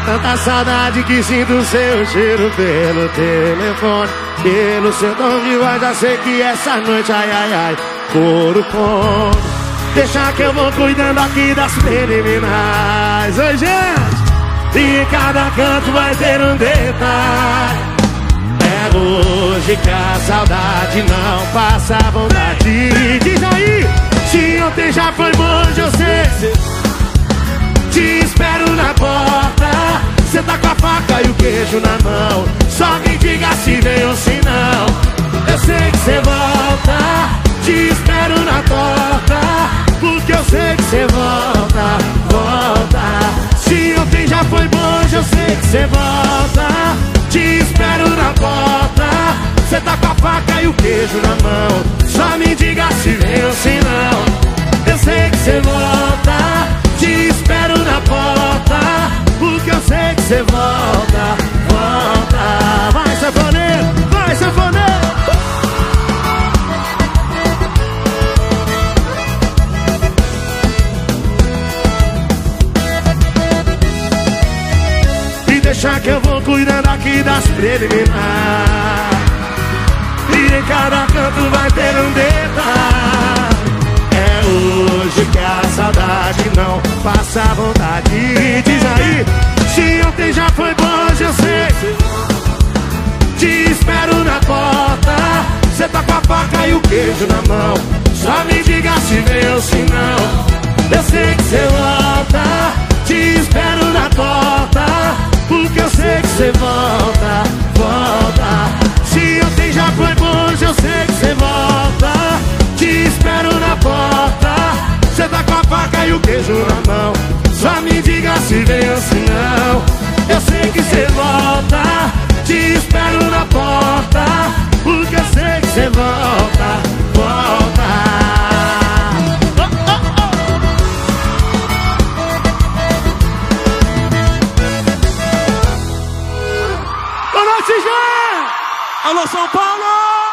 tanta saudade que sinto seu cheiro pelo telefone. Pelo seu tom de voz, já sei que essa noite, ai, ai, ai, couro com. Deixa que eu vou cuidando aqui das preliminares. Oi, gente! E cada canto vai ter um detalhe. É hoje que a saudade não passa vontade. Diz aí, se ontem já foi bom, eu sei. Faca o queijo na mão. Só me diga se vem ou se não. Eu sei que cê volta. Te espero na porta. Porque eu sei que cê volta, volta. Se ontem já foi bom, eu sei que cê volta. Te espero na porta. Cê tá com a faca e o queijo na mão. Só me diga se vem ou se não. Eu sei que cê volta. Deixa que eu vou cuidando aqui das preliminares. E em cada canto vai ter um detalhe. É hoje que a saudade não passa vontade. Diz aí, se ontem já foi bom, hoje eu sei. Te espero na porta. Cê tá com a faca e o queijo na mão. Só me diga se vem ou se não. Se ou se não. Eu sei que cê volta. Te espero na porta. Porque eu sei que cê volta, volta. Boa noite! Alô, São Paulo!